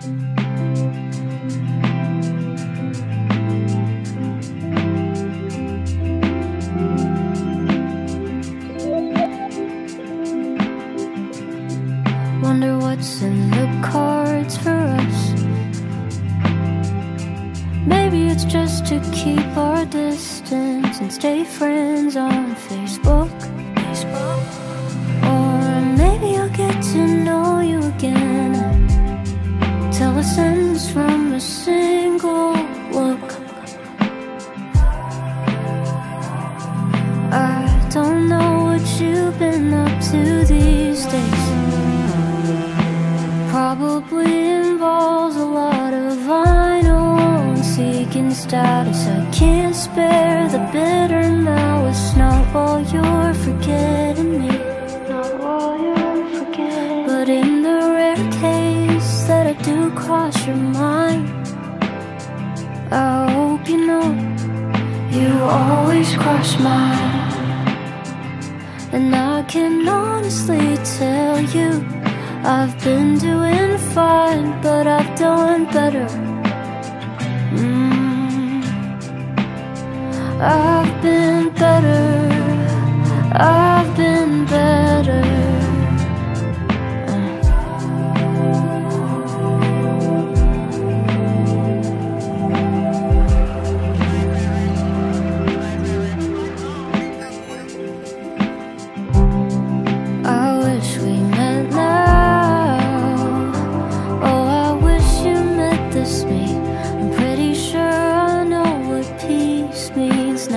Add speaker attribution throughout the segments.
Speaker 1: Wonder what's in the cards for us. Maybe it's just to keep our distance and stay friends on Facebook. A from a single look. I don't know what you've been up to these days. Probably involves a lot of vinyl seeking status. I can't spare the bitter now. It's Not all you're forgetting cross your mind, I hope you know you always cross mine. And I can honestly tell you I've been doing fine, but I've done better. Mm. I've been better. I've been better.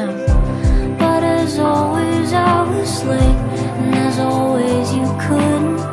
Speaker 1: But as always, I was late, and as always, you couldn't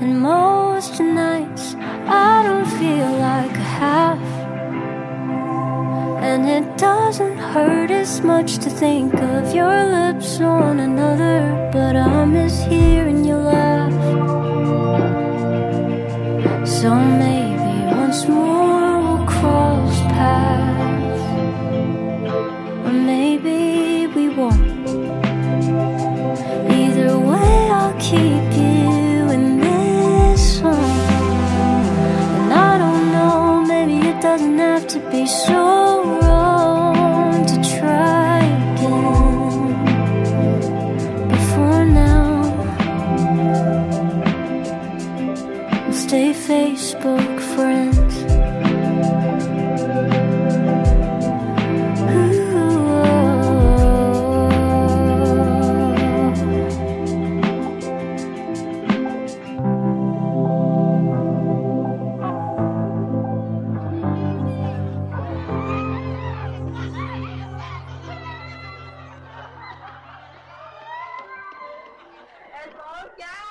Speaker 1: And most nights I don't feel like I have. And it doesn't hurt as much to think of your lips on another. But I miss hearing you laugh. spoke French. Oh, yeah.